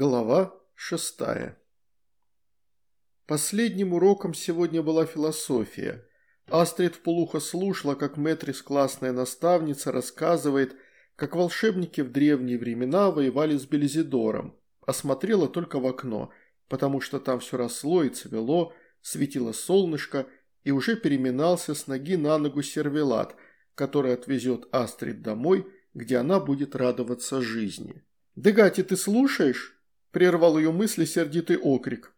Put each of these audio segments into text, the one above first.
Глава шестая Последним уроком сегодня была философия. Астрид вполуха слушала, как Мэтрис, классная наставница, рассказывает, как волшебники в древние времена воевали с Белизидором, а смотрела только в окно, потому что там все росло и цвело, светило солнышко, и уже переминался с ноги на ногу сервелат, который отвезет Астрид домой, где она будет радоваться жизни. «Дегати, ты слушаешь?» – прервал ее мысли сердитый окрик.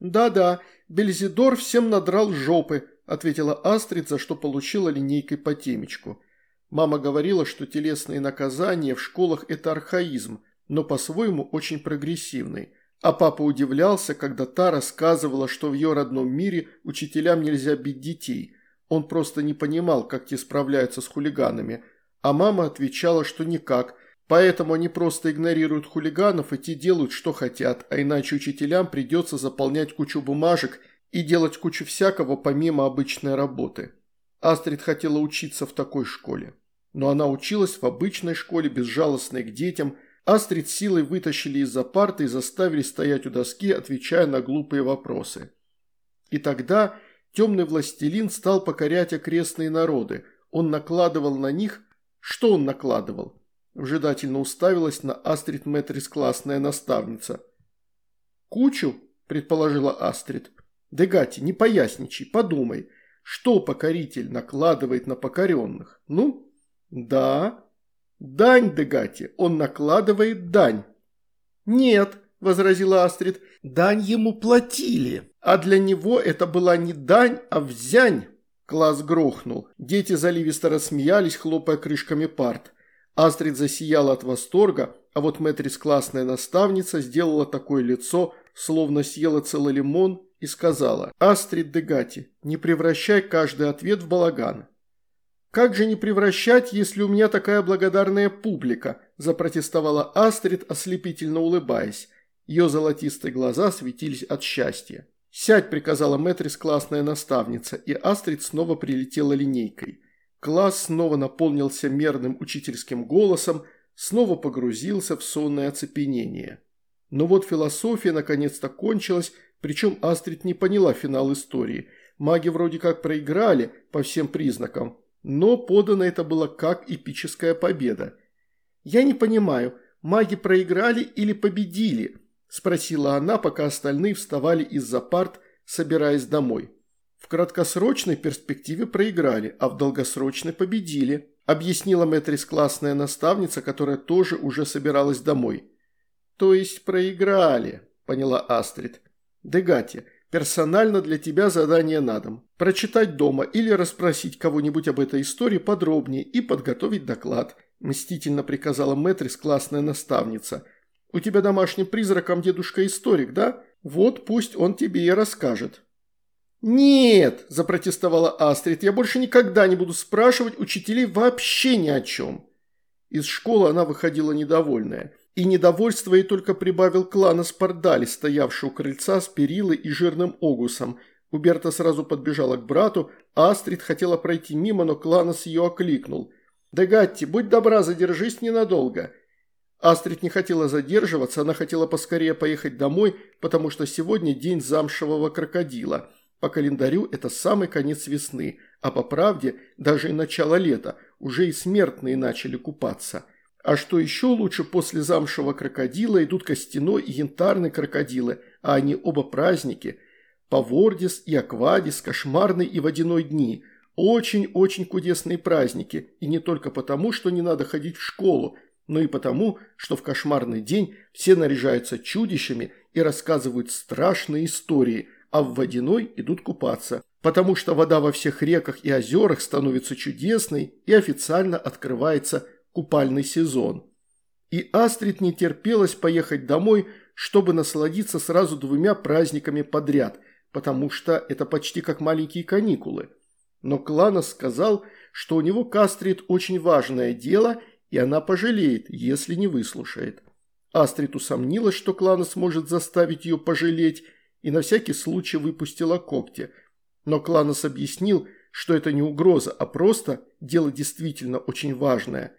«Да-да, Бельзидор всем надрал жопы», – ответила Астрид, за что получила линейкой по темечку. Мама говорила, что телесные наказания в школах – это архаизм, но по-своему очень прогрессивный. А папа удивлялся, когда та рассказывала, что в ее родном мире учителям нельзя бить детей. Он просто не понимал, как те справляются с хулиганами. А мама отвечала, что никак – Поэтому они просто игнорируют хулиганов и те делают, что хотят, а иначе учителям придется заполнять кучу бумажек и делать кучу всякого помимо обычной работы. Астрид хотела учиться в такой школе. Но она училась в обычной школе, безжалостной к детям. Астрид силой вытащили из-за парты и заставили стоять у доски, отвечая на глупые вопросы. И тогда темный властелин стал покорять окрестные народы. Он накладывал на них... Что он накладывал? Вжидательно уставилась на Астрид Мэтрис классная наставница. «Кучу?» – предположила Астрид. «Дегати, не поясничай, подумай, что покоритель накладывает на покоренных? Ну?» «Да». «Дань, Дегати, он накладывает дань». «Нет», – возразила Астрид, – «дань ему платили, а для него это была не дань, а взянь». Класс грохнул. Дети заливисто рассмеялись, хлопая крышками парт. Астрид засияла от восторга, а вот Мэтрис классная наставница сделала такое лицо, словно съела целый лимон, и сказала «Астрид Дегати, не превращай каждый ответ в балаган». «Как же не превращать, если у меня такая благодарная публика?» – запротестовала Астрид, ослепительно улыбаясь. Ее золотистые глаза светились от счастья. «Сядь», – приказала Мэтрис классная наставница, и Астрид снова прилетела линейкой. Класс снова наполнился мерным учительским голосом, снова погрузился в сонное оцепенение. Но вот философия наконец-то кончилась, причем Астрид не поняла финал истории. Маги вроде как проиграли по всем признакам, но подано это было как эпическая победа. «Я не понимаю, маги проиграли или победили?» – спросила она, пока остальные вставали из-за парт, собираясь домой. В краткосрочной перспективе проиграли, а в долгосрочной победили, объяснила Мэтрис классная наставница, которая тоже уже собиралась домой. То есть проиграли, поняла Астрид. Дегати, персонально для тебя задание на дом. Прочитать дома или расспросить кого-нибудь об этой истории подробнее и подготовить доклад, мстительно приказала Мэтрис классная наставница. У тебя домашним призраком дедушка-историк, да? Вот пусть он тебе и расскажет. «Нет!» – запротестовала Астрид. «Я больше никогда не буду спрашивать учителей вообще ни о чем!» Из школы она выходила недовольная. И недовольство ей только прибавил клана Спардали, стоявший у крыльца с перилой и жирным огусом. Уберта сразу подбежала к брату, а Астрид хотела пройти мимо, но Кланос ее окликнул. «Дегатти, будь добра, задержись ненадолго!» Астрид не хотела задерживаться, она хотела поскорее поехать домой, потому что сегодня день замшевого крокодила – по календарю это самый конец весны, а по правде даже и начало лета, уже и смертные начали купаться. А что еще лучше, после замшевого крокодила идут костяной и янтарный крокодилы, а они оба праздники. Павордис и Аквадис, кошмарный и водяной дни. Очень-очень кудесные праздники, и не только потому, что не надо ходить в школу, но и потому, что в кошмарный день все наряжаются чудищами и рассказывают страшные истории – а в водяной идут купаться, потому что вода во всех реках и озерах становится чудесной и официально открывается купальный сезон. И Астрид не терпелось поехать домой, чтобы насладиться сразу двумя праздниками подряд, потому что это почти как маленькие каникулы. Но Кланос сказал, что у него Кастрид очень важное дело, и она пожалеет, если не выслушает. Астрид усомнилась, что Кланос может заставить ее пожалеть, и на всякий случай выпустила когти. Но Кланос объяснил, что это не угроза, а просто дело действительно очень важное.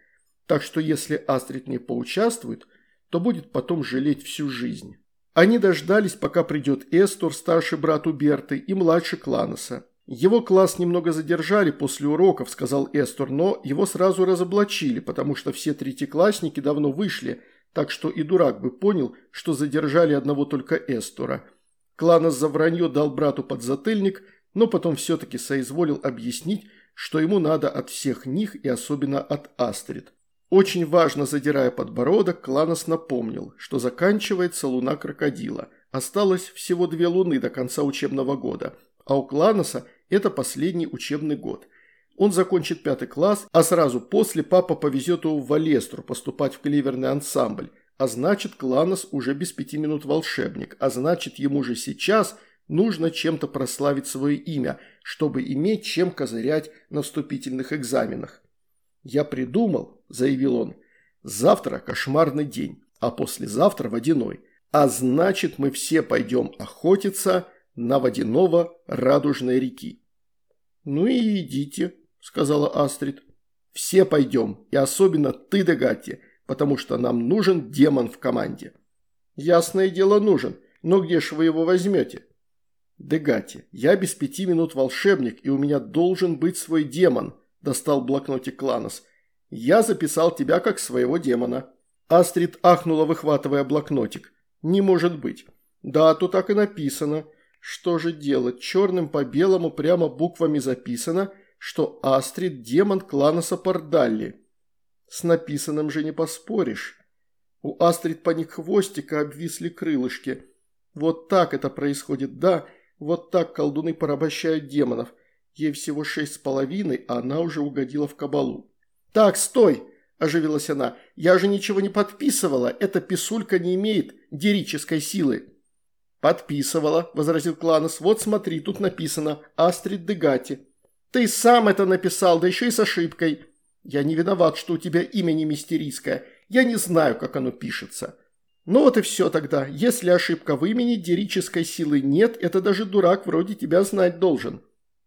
Так что если Астрид не поучаствует, то будет потом жалеть всю жизнь. Они дождались, пока придет Эстор, старший брат у Берты, и младший Кланоса. Его класс немного задержали после уроков, сказал Эстор, но его сразу разоблачили, потому что все третьеклассники давно вышли, так что и дурак бы понял, что задержали одного только Эстора. Кланос за вранье дал брату подзатыльник, но потом все-таки соизволил объяснить, что ему надо от всех них и особенно от Астрид. Очень важно, задирая подбородок, Кланос напомнил, что заканчивается луна крокодила. Осталось всего две луны до конца учебного года, а у Кланоса это последний учебный год. Он закончит пятый класс, а сразу после папа повезет его в Валестру поступать в кливерный ансамбль. А значит, Кланос уже без пяти минут волшебник, а значит, ему же сейчас нужно чем-то прославить свое имя, чтобы иметь чем козырять на вступительных экзаменах. «Я придумал», – заявил он, – «завтра кошмарный день, а послезавтра водяной. А значит, мы все пойдем охотиться на водяного радужной реки». «Ну и идите», – сказала Астрид. «Все пойдем, и особенно ты, Дегатти, потому что нам нужен демон в команде». «Ясное дело нужен, но где ж вы его возьмете?» «Дегатти, я без пяти минут волшебник, и у меня должен быть свой демон», – достал блокнотик Кланос. «Я записал тебя как своего демона». Астрид ахнула, выхватывая блокнотик. «Не может быть». «Да, то так и написано. Что же делать? Черным по белому прямо буквами записано, что Астрид – демон Кланоса Пардалли. С написанным же не поспоришь. У Астрид по них хвостика обвисли крылышки. Вот так это происходит, да, вот так колдуны порабощают демонов. Ей всего шесть с половиной, а она уже угодила в кабалу. «Так, стой!» – оживилась она. «Я же ничего не подписывала. Эта писулька не имеет дерической силы». «Подписывала», – возразил Кланос. «Вот смотри, тут написано «Астрид Дегати». «Ты сам это написал, да еще и с ошибкой». «Я не виноват, что у тебя имя не мистерийское. Я не знаю, как оно пишется». «Ну вот и все тогда. Если ошибка в имени, дерической силы нет, это даже дурак вроде тебя знать должен».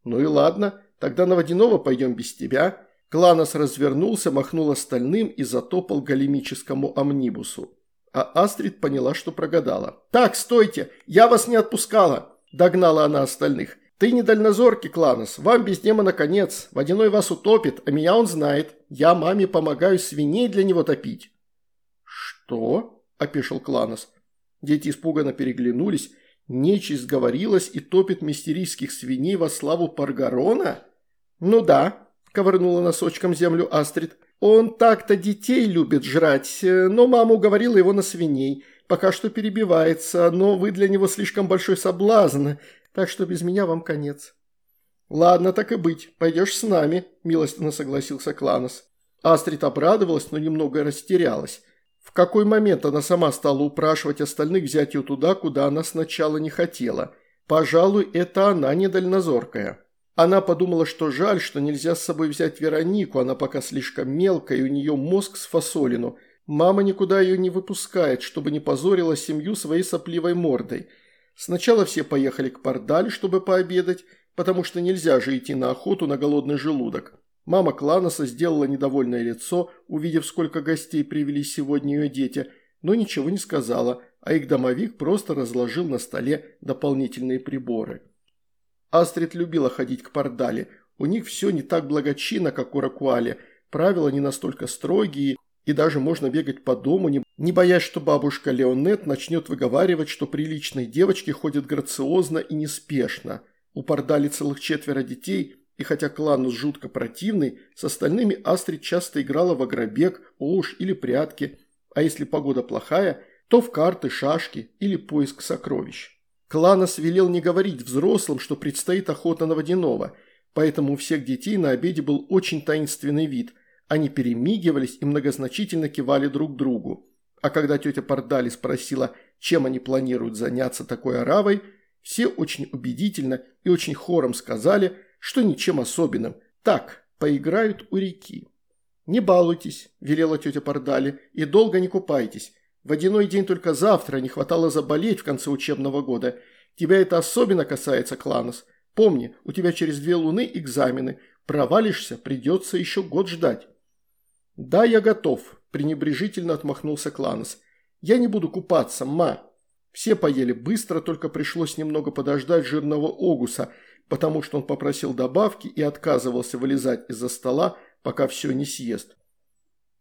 «Ну и ладно, тогда на водяного пойдем без тебя». Кланос развернулся, махнул остальным и затопал големическому амнибусу. А Астрид поняла, что прогадала. «Так, стойте! Я вас не отпускала!» Догнала она остальных. «Ты недальнозоркий, Кланос. Вам без демона конец. Водяной вас утопит, а меня он знает. Я маме помогаю свиней для него топить». «Что?» – опешил Кланос. Дети испуганно переглянулись Нечисть сговорилась и топит мистерийских свиней во славу Паргарона? Ну да, ковырнула носочком землю Астрид. Он так-то детей любит жрать, но мама уговорила его на свиней. Пока что перебивается, но вы для него слишком большой соблазн, так что без меня вам конец. «Ладно, так и быть, пойдешь с нами», – милостно согласился Кланос. Астрид обрадовалась, но немного растерялась. В какой момент она сама стала упрашивать остальных взять ее туда, куда она сначала не хотела? Пожалуй, это она недальнозоркая. Она подумала, что жаль, что нельзя с собой взять Веронику, она пока слишком мелкая, и у нее мозг с фасолину. Мама никуда ее не выпускает, чтобы не позорила семью своей сопливой мордой. Сначала все поехали к Пардаль, чтобы пообедать, потому что нельзя же идти на охоту на голодный желудок. Мама Кланоса сделала недовольное лицо, увидев, сколько гостей привели сегодня ее дети, но ничего не сказала, а их домовик просто разложил на столе дополнительные приборы. Астрид любила ходить к Пардале. У них все не так благочинно, как у Ракуале. Правила не настолько строгие, и даже можно бегать по дому, не, боясь, что бабушка Леонет начнет выговаривать, что приличные девочки ходят грациозно и неспешно. У Пардали целых четверо детей – и хотя Кланус жутко противный, с остальными Астрид часто играла в агробег, уж или прятки, а если погода плохая, то в карты, шашки или поиск сокровищ. Кланос велел не говорить взрослым, что предстоит охота на водяного, поэтому у всех детей на обеде был очень таинственный вид. Они перемигивались и многозначительно кивали друг другу. А когда тетя Пардали спросила, чем они планируют заняться такой оравой, все очень убедительно и очень хором сказали – что ничем особенным. Так, поиграют у реки. «Не балуйтесь», – велела тетя Пардали, – «и долго не купайтесь. Водяной день только завтра, не хватало заболеть в конце учебного года. Тебя это особенно касается, Кланос. Помни, у тебя через две луны экзамены. Провалишься, придется еще год ждать». «Да, я готов», – пренебрежительно отмахнулся Кланос. «Я не буду купаться, ма!» Все поели быстро, только пришлось немного подождать жирного Огуса, потому что он попросил добавки и отказывался вылезать из-за стола, пока все не съест.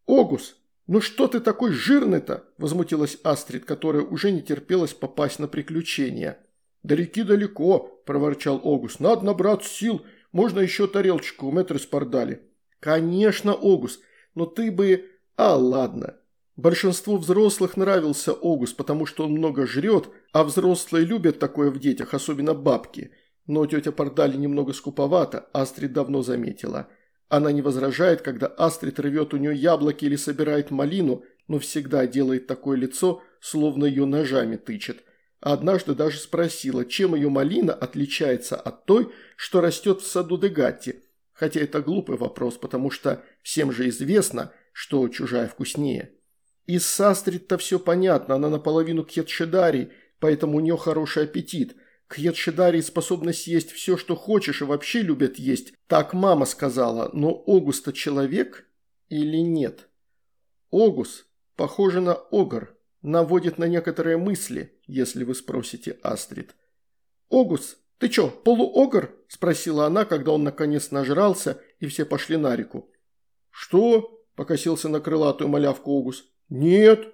«Огус, ну что ты такой жирный-то?» – возмутилась Астрид, которая уже не терпелась попасть на приключения. «Далеки далеко», – проворчал Огус. «Надо набраться сил. Можно еще тарелочку у мэтра спардали». «Конечно, Огус, но ты бы...» «А, ладно». Большинству взрослых нравился Огус, потому что он много жрет, а взрослые любят такое в детях, особенно бабки. Но тетя Пардали немного скуповата, Астрид давно заметила. Она не возражает, когда Астрид рвет у нее яблоки или собирает малину, но всегда делает такое лицо, словно ее ножами тычет. Однажды даже спросила, чем ее малина отличается от той, что растет в саду Дегатти. Хотя это глупый вопрос, потому что всем же известно, что чужая вкуснее. И с Астрид-то все понятно, она наполовину кьетшедари, поэтому у нее хороший аппетит. Кьетшедари способны съесть все, что хочешь, и вообще любят есть. Так мама сказала, но Огуста человек или нет? Огус, похоже на Огр, наводит на некоторые мысли, если вы спросите Астрид. «Огус, ты чё, полуогр?» – спросила она, когда он наконец нажрался, и все пошли на реку. «Что?» – покосился на крылатую малявку Огус. «Нет».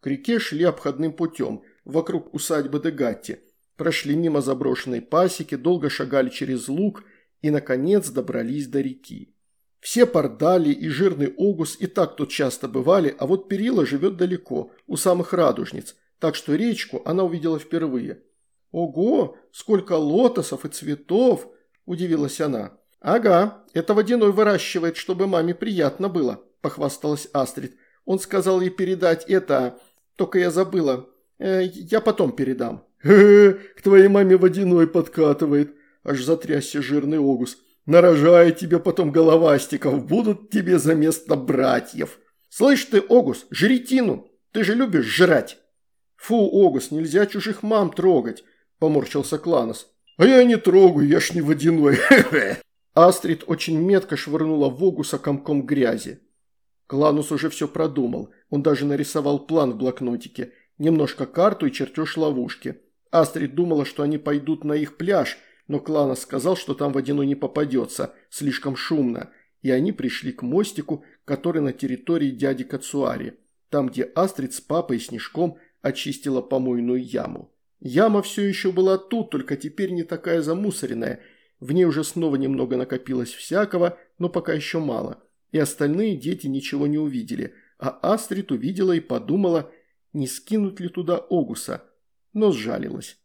К реке шли обходным путем, вокруг усадьбы Дегатти. Прошли мимо заброшенной пасеки, долго шагали через луг и, наконец, добрались до реки. Все пардали и жирный Огус и так тут часто бывали, а вот Перила живет далеко, у самых радужниц, так что речку она увидела впервые. «Ого, сколько лотосов и цветов!» – удивилась она. «Ага, это водяной выращивает, чтобы маме приятно было», – похвасталась Астрид. «Он сказал ей передать это, только я забыла. Э, я потом передам». «Хе-хе, к твоей маме водяной подкатывает», – аж затрясся жирный Огус. «Нарожает тебе потом головастиков, будут тебе за место братьев». «Слышь ты, Огус, жретину, ты же любишь жрать». «Фу, Огус, нельзя чужих мам трогать», – поморщился Кланос. «А я не трогаю, я ж не водяной». Астрид очень метко швырнула в Огуса комком грязи. Кланус уже все продумал. Он даже нарисовал план в блокнотике. Немножко карту и чертеж ловушки. Астрид думала, что они пойдут на их пляж, но Кланос сказал, что там водяной не попадется, слишком шумно. И они пришли к мостику, который на территории дяди Кацуари. Там, где Астрид с папой и Снежком очистила помойную яму. Яма все еще была тут, только теперь не такая замусоренная. В ней уже снова немного накопилось всякого, но пока еще мало. И остальные дети ничего не увидели, а Астрид увидела и подумала, не скинуть ли туда Огуса, но сжалилась.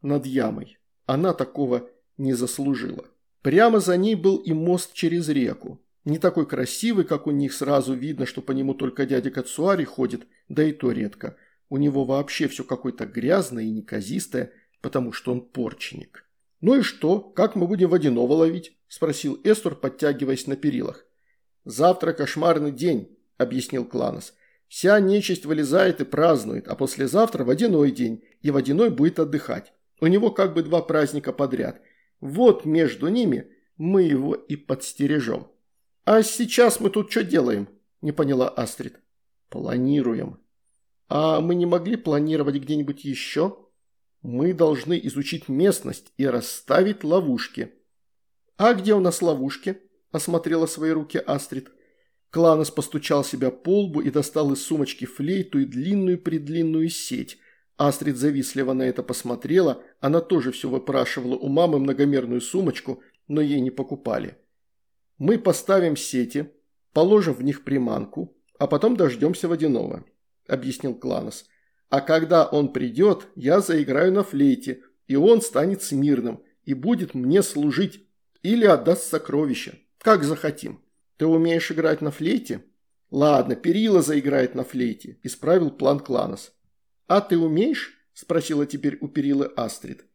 Над ямой. Она такого не заслужила. Прямо за ней был и мост через реку. Не такой красивый, как у них, сразу видно, что по нему только дядя Кацуари ходит, да и то редко. У него вообще все какое-то грязное и неказистое, потому что он порченик. «Ну и что? Как мы будем водяного ловить?» – спросил Эстор, подтягиваясь на перилах. «Завтра кошмарный день», – объяснил Кланос. «Вся нечисть вылезает и празднует, а послезавтра водяной день, и водяной будет отдыхать. У него как бы два праздника подряд. Вот между ними мы его и подстережем». «А сейчас мы тут что делаем?» – не поняла Астрид. «Планируем», а мы не могли планировать где-нибудь еще? Мы должны изучить местность и расставить ловушки. А где у нас ловушки? Осмотрела свои руки Астрид. Кланос постучал себя по лбу и достал из сумочки флейту и длинную-предлинную сеть. Астрид завистливо на это посмотрела, она тоже все выпрашивала у мамы многомерную сумочку, но ей не покупали. Мы поставим сети, положим в них приманку, а потом дождемся водяного. – объяснил Кланос. «А когда он придет, я заиграю на флейте, и он станет смирным и будет мне служить или отдаст сокровища, как захотим. Ты умеешь играть на флейте?» «Ладно, Перила заиграет на флейте», – исправил план Кланос. «А ты умеешь?» – спросила теперь у Перилы Астрид.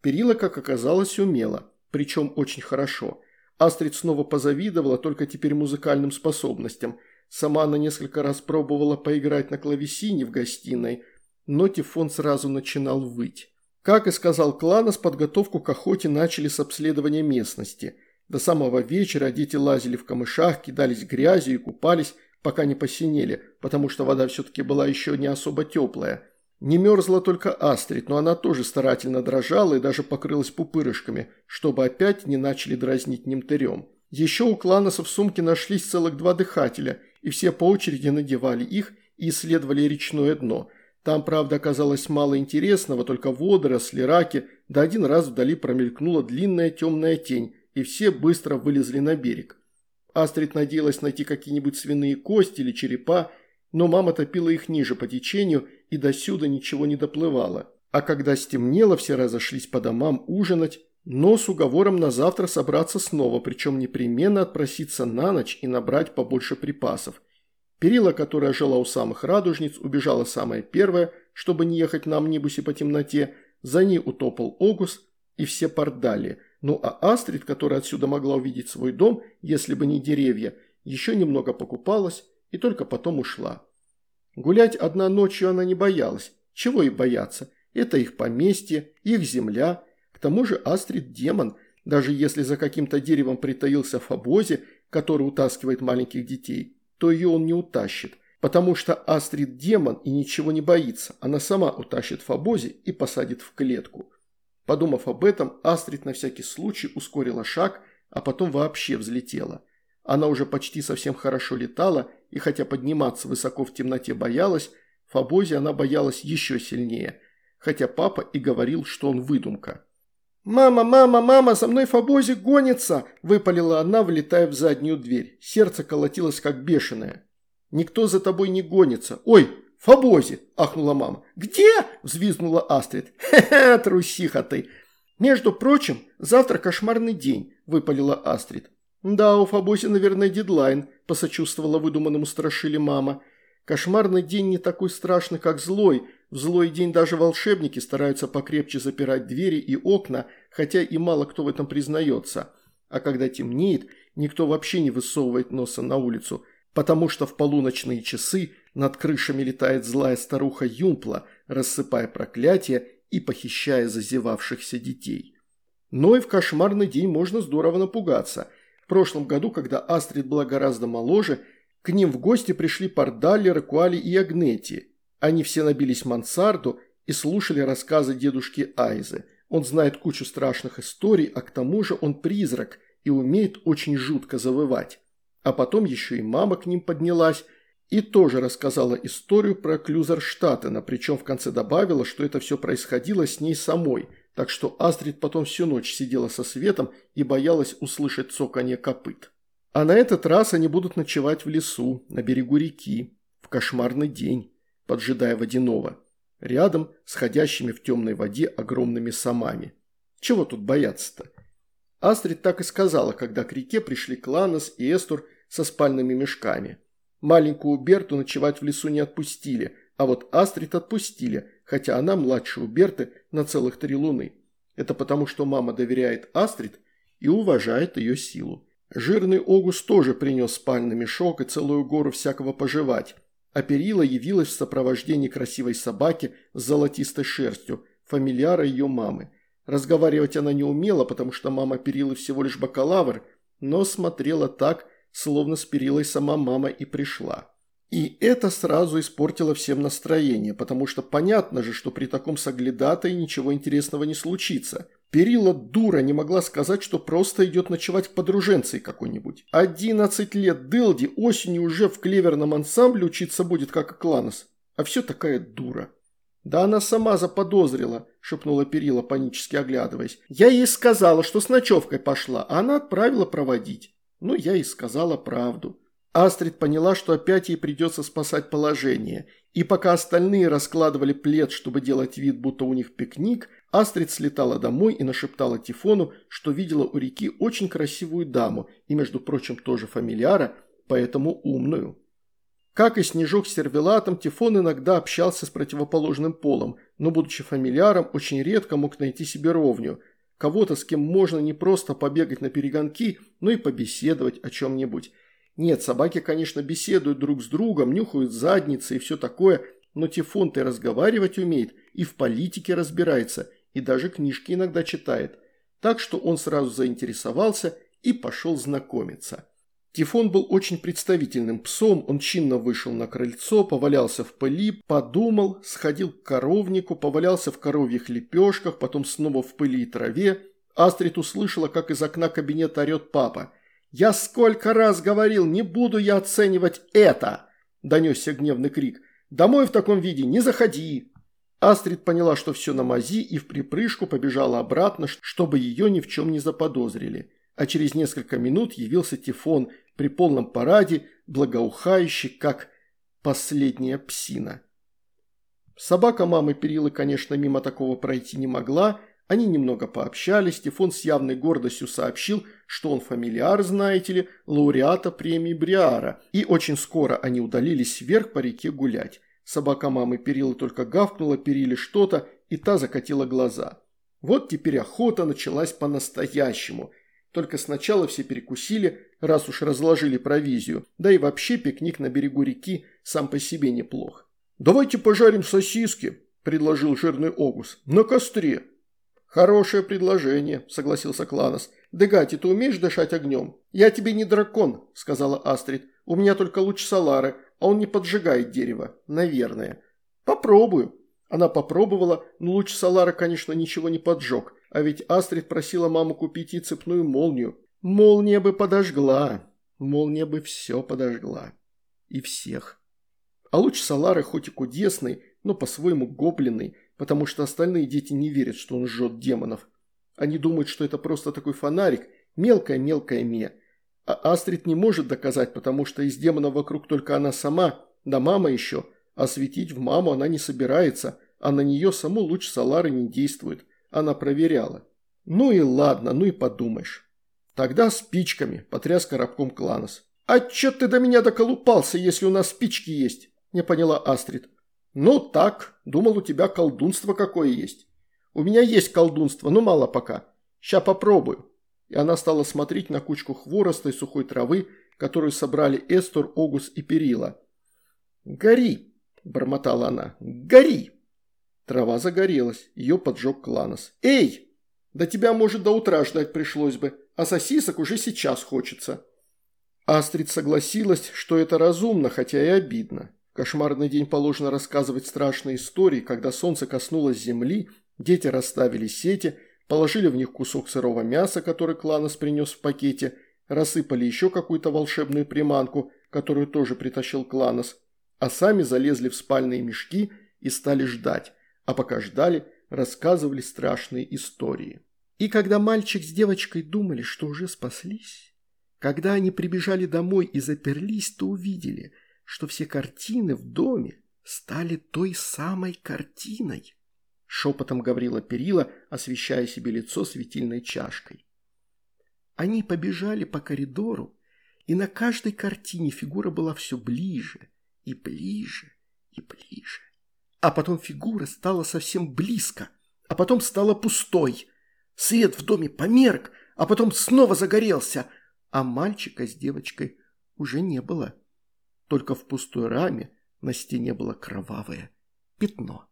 Перила, как оказалось, умела, причем очень хорошо. Астрид снова позавидовала только теперь музыкальным способностям – Сама она несколько раз пробовала поиграть на клавесине в гостиной, но Тифон сразу начинал выть. Как и сказал Кланос, подготовку к охоте начали с обследования местности. До самого вечера дети лазили в камышах, кидались грязью и купались, пока не посинели, потому что вода все-таки была еще не особо теплая. Не мерзла только Астрид, но она тоже старательно дрожала и даже покрылась пупырышками, чтобы опять не начали дразнить немтырем. Еще у кланосов в сумке нашлись целых два дыхателя, и все по очереди надевали их и исследовали речное дно. Там, правда, оказалось мало интересного, только водоросли, раки, да один раз вдали промелькнула длинная темная тень, и все быстро вылезли на берег. Астрид надеялась найти какие-нибудь свиные кости или черепа, но мама топила их ниже по течению и до сюда ничего не доплывало. А когда стемнело, все разошлись по домам ужинать, но с уговором на завтра собраться снова, причем непременно отпроситься на ночь и набрать побольше припасов. Перила, которая жила у самых радужниц, убежала самая первая, чтобы не ехать на амнибусе по темноте, за ней утопал Огус и все портдали. Ну а Астрид, которая отсюда могла увидеть свой дом, если бы не деревья, еще немного покупалась и только потом ушла. Гулять одна ночью она не боялась. Чего и бояться? Это их поместье, их земля. К тому же Астрид демон, даже если за каким-то деревом притаился Фабозе, который утаскивает маленьких детей, то ее он не утащит, потому что Астрид демон и ничего не боится. Она сама утащит Фабозе и посадит в клетку. Подумав об этом, Астрид на всякий случай ускорила шаг, а потом вообще взлетела. Она уже почти совсем хорошо летала и хотя подниматься высоко в темноте боялась, Фабозе она боялась еще сильнее, хотя папа и говорил, что он выдумка. «Мама, мама, мама, за мной Фабози гонится!» – выпалила она, влетая в заднюю дверь. Сердце колотилось как бешеное. «Никто за тобой не гонится. Ой, Фабози!» – ахнула мама. «Где?» – взвизгнула Астрид. «Хе-хе, трусиха ты!» «Между прочим, завтра кошмарный день», – выпалила Астрид. «Да, у Фабози, наверное, дедлайн», – посочувствовала выдуманному страшили мама. «Кошмарный день не такой страшный, как злой. В злой день даже волшебники стараются покрепче запирать двери и окна, хотя и мало кто в этом признается. А когда темнеет, никто вообще не высовывает носа на улицу, потому что в полуночные часы над крышами летает злая старуха Юмпла, рассыпая проклятия и похищая зазевавшихся детей. Но и в кошмарный день можно здорово напугаться – в прошлом году, когда Астрид была гораздо моложе, к ним в гости пришли Пардалли, Ракуали и Агнети. Они все набились мансарду и слушали рассказы дедушки Айзы. Он знает кучу страшных историй, а к тому же он призрак и умеет очень жутко завывать. А потом еще и мама к ним поднялась и тоже рассказала историю про Клюзерштаттена, причем в конце добавила, что это все происходило с ней самой, так что Астрид потом всю ночь сидела со светом и боялась услышать цоканье копыт. А на этот раз они будут ночевать в лесу, на берегу реки, в кошмарный день, поджидая водяного, рядом с ходящими в темной воде огромными самами. Чего тут бояться-то? Астрид так и сказала, когда к реке пришли Кланос и Эстур со спальными мешками. Маленькую Берту ночевать в лесу не отпустили, а вот Астрид отпустили – хотя она младше у Берты на целых три луны. Это потому, что мама доверяет Астрид и уважает ее силу. Жирный Огус тоже принес спальный мешок и целую гору всякого пожевать, а Перила явилась в сопровождении красивой собаки с золотистой шерстью, фамильяра ее мамы. Разговаривать она не умела, потому что мама Перилы всего лишь бакалавр, но смотрела так, словно с Перилой сама мама и пришла. И это сразу испортило всем настроение, потому что понятно же, что при таком соглядатае ничего интересного не случится. Перила дура не могла сказать, что просто идет ночевать к подруженцей какой-нибудь. Одиннадцать лет Дылди осенью уже в клеверном ансамбле учиться будет, как и Кланос. А все такая дура. «Да она сама заподозрила», – шепнула Перила, панически оглядываясь. «Я ей сказала, что с ночевкой пошла, а она отправила проводить». Ну, я и сказала правду. Астрид поняла, что опять ей придется спасать положение, и пока остальные раскладывали плед, чтобы делать вид, будто у них пикник, Астрид слетала домой и нашептала Тифону, что видела у реки очень красивую даму, и, между прочим, тоже фамильяра, поэтому умную. Как и Снежок с Сервелатом, Тифон иногда общался с противоположным полом, но, будучи фамильяром, очень редко мог найти себе ровню, кого-то, с кем можно не просто побегать на перегонки, но и побеседовать о чем-нибудь. Нет, собаки, конечно, беседуют друг с другом, нюхают задницы и все такое, но Тифон-то разговаривать умеет, и в политике разбирается, и даже книжки иногда читает. Так что он сразу заинтересовался и пошел знакомиться. Тифон был очень представительным псом, он чинно вышел на крыльцо, повалялся в пыли, подумал, сходил к коровнику, повалялся в коровьих лепешках, потом снова в пыли и траве. Астрид услышала, как из окна кабинета орет папа. «Я сколько раз говорил, не буду я оценивать это!» – донесся гневный крик. «Домой в таком виде не заходи!» Астрид поняла, что все на мази и в припрыжку побежала обратно, чтобы ее ни в чем не заподозрили а через несколько минут явился Тифон при полном параде, благоухающий, как последняя псина. Собака мамы Перилы, конечно, мимо такого пройти не могла, они немного пообщались, Тифон с явной гордостью сообщил, что он фамилиар, знаете ли, лауреата премии Бриара, и очень скоро они удалились вверх по реке гулять. Собака мамы Перилы только гавкнула Периле что-то, и та закатила глаза. Вот теперь охота началась по-настоящему – только сначала все перекусили, раз уж разложили провизию, да и вообще пикник на берегу реки сам по себе неплох. «Давайте пожарим сосиски», – предложил жирный Огус, – «на костре». «Хорошее предложение», – согласился Кланос. «Дегати, ты умеешь дышать огнем?» «Я тебе не дракон», – сказала Астрид. «У меня только луч Салары, он не поджигает дерево. Наверное». «Попробую». Она попробовала, но луч Салара, конечно, ничего не поджег. А ведь Астрид просила маму купить ей цепную молнию. Молния бы подожгла. Молния бы все подожгла. И всех. А луч Салары хоть и кудесный, но по-своему гоблинный, потому что остальные дети не верят, что он жжет демонов. Они думают, что это просто такой фонарик, мелкая-мелкая ме. А Астрид не может доказать, потому что из демонов вокруг только она сама, да мама еще, а светить в маму она не собирается, а на нее саму луч Салары не действует. Она проверяла. Ну и ладно, ну и подумаешь. Тогда спичками, потряс коробком Кланос. «А чё ты до меня доколупался, если у нас спички есть?» Не поняла Астрид. «Ну так, думал, у тебя колдунство какое есть. У меня есть колдунство, но мало пока. Ща попробую». И она стала смотреть на кучку хвороста и сухой травы, которую собрали Эстор, Огус и Перила. «Гори!» – бормотала она. «Гори!» Трава загорелась, ее поджег Кланос. «Эй! Да тебя, может, до утра ждать пришлось бы, а сосисок уже сейчас хочется». Астрид согласилась, что это разумно, хотя и обидно. В кошмарный день положено рассказывать страшные истории, когда солнце коснулось земли, дети расставили сети, положили в них кусок сырого мяса, который Кланос принес в пакете, рассыпали еще какую-то волшебную приманку, которую тоже притащил Кланос, а сами залезли в спальные мешки и стали ждать а пока ждали, рассказывали страшные истории. И когда мальчик с девочкой думали, что уже спаслись, когда они прибежали домой и заперлись, то увидели, что все картины в доме стали той самой картиной. Шепотом говорила Перила, освещая себе лицо светильной чашкой. Они побежали по коридору, и на каждой картине фигура была все ближе и ближе и ближе. А потом фигура стала совсем близко, а потом стала пустой. Свет в доме померк, а потом снова загорелся, а мальчика с девочкой уже не было. Только в пустой раме на стене было кровавое пятно.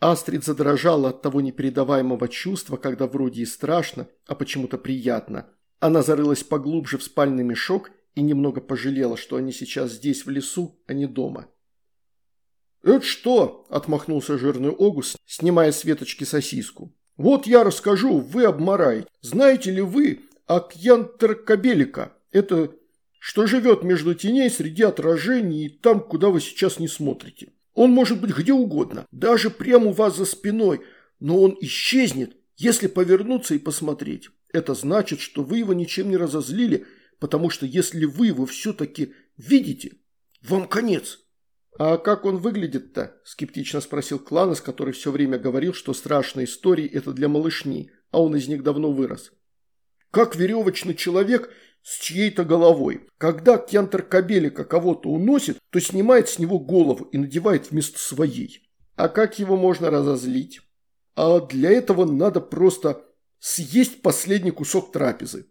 Астрид задрожала от того непередаваемого чувства, когда вроде и страшно, а почему-то приятно. Она зарылась поглубже в спальный мешок и немного пожалела, что они сейчас здесь в лесу, а не дома. «Это что?» – отмахнулся жирный Огус, снимая с веточки сосиску. «Вот я расскажу, вы обмораете. Знаете ли вы Акьянтеркабелика? Это что живет между теней среди отражений и там, куда вы сейчас не смотрите. Он может быть где угодно, даже прямо у вас за спиной, но он исчезнет, если повернуться и посмотреть. Это значит, что вы его ничем не разозлили, потому что если вы его все-таки видите, вам конец». «А как он выглядит-то?» – скептично спросил Кланос, который все время говорил, что страшные истории – это для малышни, а он из них давно вырос. «Как веревочный человек с чьей-то головой. Когда Кентер Кабелика кого-то уносит, то снимает с него голову и надевает вместо своей. А как его можно разозлить? А для этого надо просто съесть последний кусок трапезы».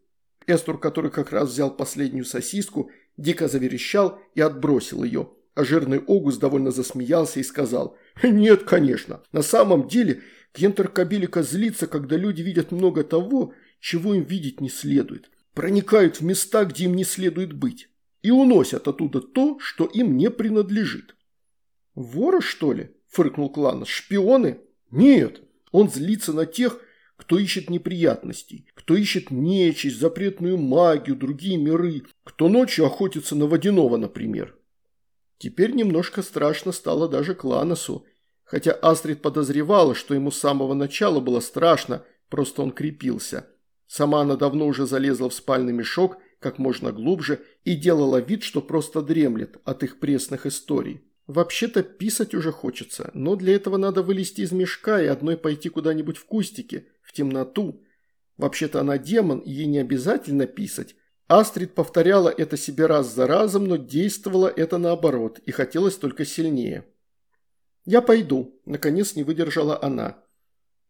Эстур, который как раз взял последнюю сосиску, дико заверещал и отбросил ее – а жирный Огус довольно засмеялся и сказал, «Нет, конечно. На самом деле Кентер Кабилика злится, когда люди видят много того, чего им видеть не следует. проникают в места, где им не следует быть, и уносят оттуда то, что им не принадлежит. «Воры, что ли?» – фыркнул Кланос. «Шпионы?» «Нет, он злится на тех, кто ищет неприятностей, кто ищет нечисть, запретную магию, другие миры, кто ночью охотится на водяного, например. Теперь немножко страшно стало даже Кланосу, хотя Астрид подозревала, что ему с самого начала было страшно, просто он крепился. Сама она давно уже залезла в спальный мешок как можно глубже и делала вид, что просто дремлет от их пресных историй. Вообще-то писать уже хочется, но для этого надо вылезти из мешка и одной пойти куда-нибудь в кустики, в темноту. Вообще-то она демон, ей не обязательно писать. Астрид повторяла это себе раз за разом, но действовало это наоборот, и хотелось только сильнее. «Я пойду», – наконец не выдержала она.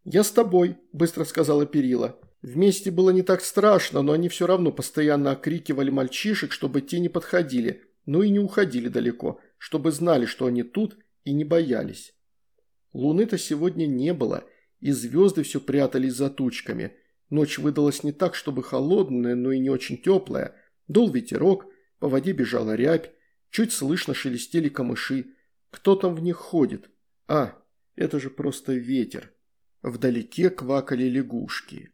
«Я с тобой», – быстро сказала Перила. Вместе было не так страшно, но они все равно постоянно окрикивали мальчишек, чтобы те не подходили, но и не уходили далеко, чтобы знали, что они тут, и не боялись. Луны-то сегодня не было – и звезды все прятались за тучками. Ночь выдалась не так, чтобы холодная, но и не очень теплая. Дул ветерок, по воде бежала рябь, чуть слышно шелестели камыши. Кто там в них ходит? А, это же просто ветер. Вдалеке квакали лягушки.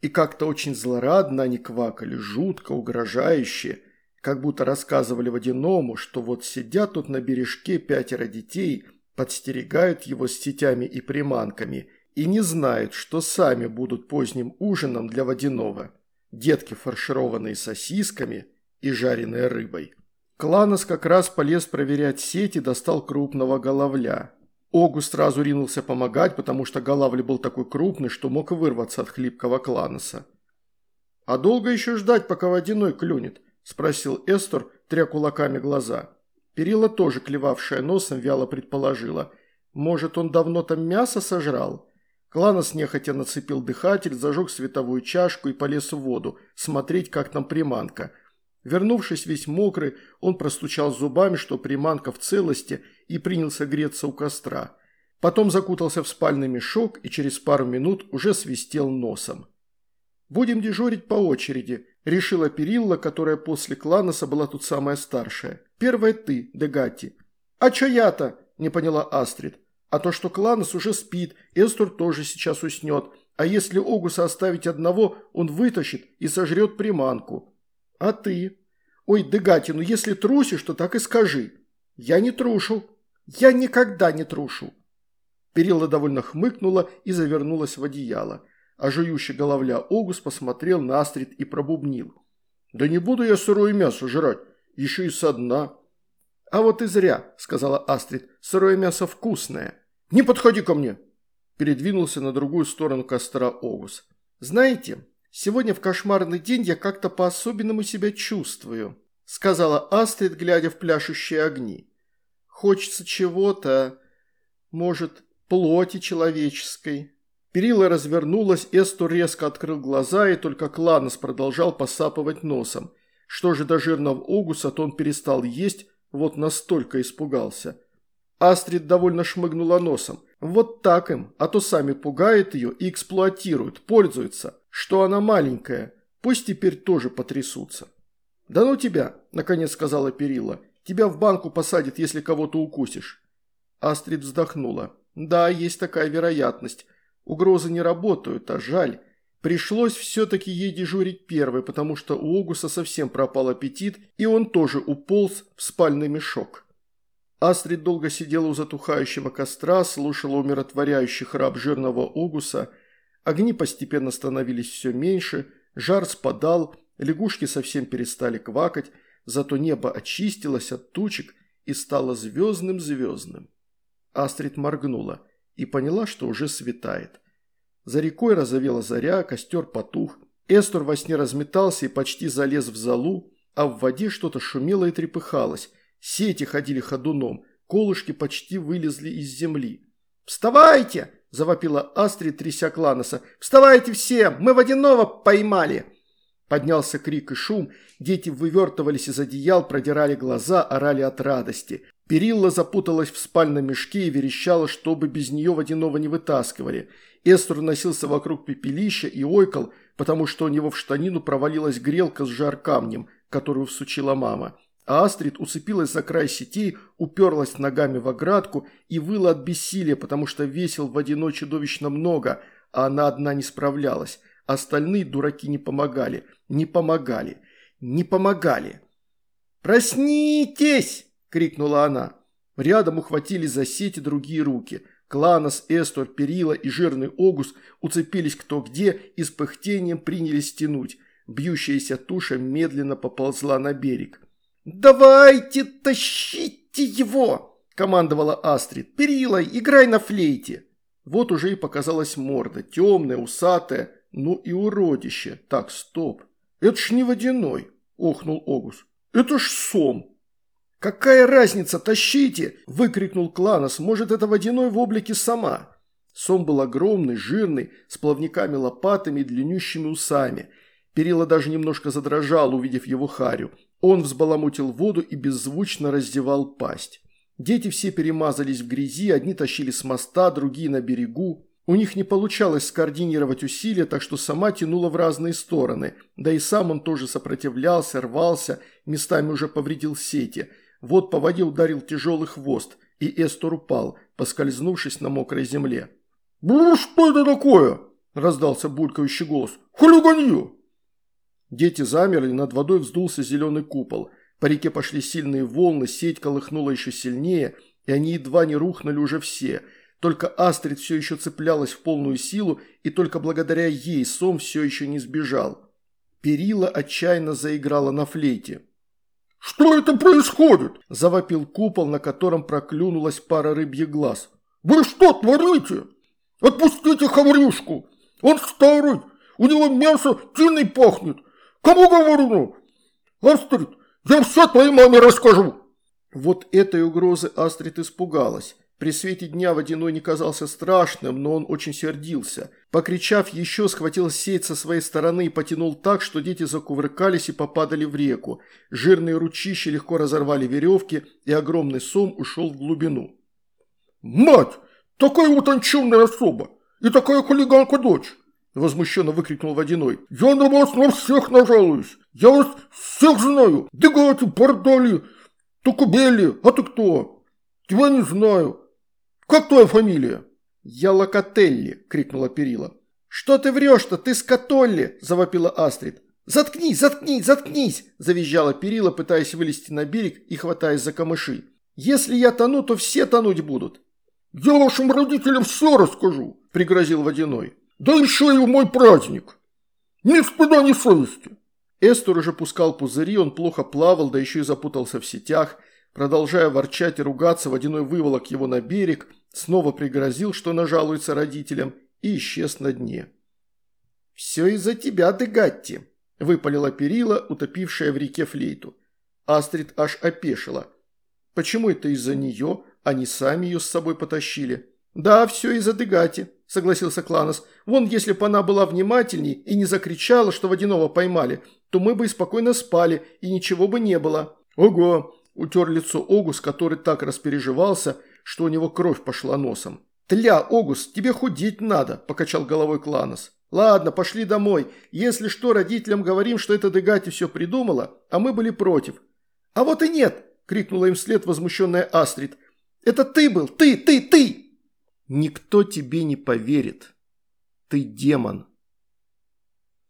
И как-то очень злорадно они квакали, жутко, угрожающе, как будто рассказывали водяному, что вот сидят тут на бережке пятеро детей, подстерегают его с сетями и приманками – и не знают, что сами будут поздним ужином для водяного. Детки, фаршированные сосисками и жареной рыбой. Кланос как раз полез проверять сеть и достал крупного головля. Огу сразу ринулся помогать, потому что головль был такой крупный, что мог вырваться от хлипкого Кланоса. «А долго еще ждать, пока водяной клюнет?» – спросил Эстор, тря кулаками глаза. Перила, тоже клевавшая носом, вяло предположила. «Может, он давно там мясо сожрал?» Кланос нехотя нацепил дыхатель, зажег световую чашку и полез в воду, смотреть, как там приманка. Вернувшись весь мокрый, он простучал зубами, что приманка в целости, и принялся греться у костра. Потом закутался в спальный мешок и через пару минут уже свистел носом. «Будем дежурить по очереди», – решила Перилла, которая после Кланоса была тут самая старшая. «Первая ты, Дегати». «А чё я-то?» – не поняла Астрид. А то, что Кланос уже спит, Эстур тоже сейчас уснет. А если Огуса оставить одного, он вытащит и сожрет приманку. А ты? Ой, Дегати, ну если трусишь, то так и скажи. Я не трушу. Я никогда не трушу. Перила довольно хмыкнула и завернулась в одеяло. А жующий головля Огус посмотрел на Астрид и пробубнил. «Да не буду я сырое мясо жрать, еще и со дна». «А вот и зря», — сказала Астрид, — «сырое мясо вкусное». «Не подходи ко мне!» Передвинулся на другую сторону костра Огус. «Знаете, сегодня в кошмарный день я как-то по-особенному себя чувствую», сказала Астрид, глядя в пляшущие огни. «Хочется чего-то, может, плоти человеческой». Перила развернулась, Эсту резко открыл глаза, и только Кланос продолжал посапывать носом. Что же до жирного Огуса, то он перестал есть, вот настолько испугался. Астрид довольно шмыгнула носом. Вот так им, а то сами пугают ее и эксплуатируют, пользуются. Что она маленькая, пусть теперь тоже потрясутся. «Да ну тебя», – наконец сказала Перила. «Тебя в банку посадят, если кого-то укусишь». Астрид вздохнула. «Да, есть такая вероятность. Угрозы не работают, а жаль. Пришлось все-таки ей дежурить первой, потому что у Огуса совсем пропал аппетит, и он тоже уполз в спальный мешок». Астрид долго сидела у затухающего костра, слушала умиротворяющий храп жирного угуса. Огни постепенно становились все меньше, жар спадал, лягушки совсем перестали квакать, зато небо очистилось от тучек и стало звездным-звездным. Астрид моргнула и поняла, что уже светает. За рекой разовела заря, костер потух. Эстор во сне разметался и почти залез в залу, а в воде что-то шумело и трепыхалось, Сети ходили ходуном, колышки почти вылезли из земли. «Вставайте!» – завопила Астрид, тряся Кланоса. «Вставайте все! Мы водяного поймали!» Поднялся крик и шум, дети вывертывались из одеял, продирали глаза, орали от радости. Перилла запуталась в спальном мешке и верещала, чтобы без нее водяного не вытаскивали. Эстер носился вокруг пепелища и ойкал, потому что у него в штанину провалилась грелка с жар-камнем, которую всучила мама. А Астрид уцепилась за край сетей, уперлась ногами в оградку и выла от бессилия, потому что весил водяной чудовищно много, а она одна не справлялась. Остальные дураки не помогали, не помогали, не помогали. «Проснитесь!» – крикнула она. Рядом ухватились за сети другие руки. Кланос, Эстор, Перила и жирный Огус уцепились кто где и с пыхтением принялись тянуть. Бьющаяся туша медленно поползла на берег. «Давайте тащите его!» – командовала Астрид. «Перилой, играй на флейте!» Вот уже и показалась морда, темная, усатая, ну и уродище. Так, стоп. Это ж не водяной, охнул Огус. Это ж сом. «Какая разница, тащите!» – выкрикнул Кланос. «Может, это водяной в облике сама?» Сом был огромный, жирный, с плавниками-лопатами и длиннющими усами. Перила даже немножко задрожал, увидев его харю. Он взбаламутил воду и беззвучно раздевал пасть. Дети все перемазались в грязи, одни тащили с моста, другие на берегу. У них не получалось скоординировать усилия, так что сама тянула в разные стороны. Да и сам он тоже сопротивлялся, рвался, местами уже повредил сети – вот по воде ударил тяжелый хвост, и Эстор упал, поскользнувшись на мокрой земле. «Ну что это такое?» – раздался булькающий голос. «Хулиганье!» Дети замерли, над водой вздулся зеленый купол. По реке пошли сильные волны, сеть колыхнула еще сильнее, и они едва не рухнули уже все. Только Астрид все еще цеплялась в полную силу, и только благодаря ей Сом все еще не сбежал. Перила отчаянно заиграла на флейте. «Что это происходит?» – завопил купол, на котором проклюнулась пара рыбьих глаз. «Вы что творите? Отпустите хаврюшку! Он старый, у него мясо тиной пахнет! Кому говорю? Астрид, я все твоей маме расскажу!» Вот этой угрозы Астрид испугалась. При свете дня водяной не казался страшным, но он очень сердился. Покричав еще, схватил сеть со своей стороны и потянул так, что дети закувыркались и попадали в реку. Жирные ручища легко разорвали веревки, и огромный сом ушел в глубину. «Мать! Такая утонченная особа! И такая хулиганка дочь!» Возмущенно выкрикнул Водяной. «Я на вас на всех нажалуюсь! Я вас всех знаю! Дегати, Бардали, Тукубели, а ты кто?» «Тебя не знаю. «Как твоя фамилия?» «Я Локотелли!» – крикнула Перила. «Что ты врешь-то? Ты Скотолли!» – завопила Астрид. «Заткнись, заткнись, заткнись!» – завизжала Перила, пытаясь вылезти на берег и хватаясь за камыши. «Если я тону, то все тонуть будут!» «Я вашим родителям все расскажу!» – пригрозил Водяной. «Да еще и в мой праздник! Ни стыда, ни совести!» Эстер уже пускал пузыри, он плохо плавал, да еще и запутался в сетях. Продолжая ворчать и ругаться, Водяной выволок его на берег – снова пригрозил, что нажалуется родителям, и исчез на дне. «Все из-за тебя, Дегатти», – выпалила перила, утопившая в реке флейту. Астрид аж опешила. «Почему это из-за нее? Они сами ее с собой потащили». «Да, все из-за Дегати», – согласился Кланос. «Вон, если бы она была внимательней и не закричала, что водяного поймали, то мы бы и спокойно спали, и ничего бы не было». «Ого!» – утер лицо Огус, который так распереживался – что у него кровь пошла носом. «Тля, Огус, тебе худеть надо», – покачал головой Кланос. «Ладно, пошли домой. Если что, родителям говорим, что это Дегати все придумала, а мы были против». «А вот и нет!» – крикнула им вслед возмущенная Астрид. «Это ты был! Ты! Ты! Ты!» «Никто тебе не поверит. Ты демон!»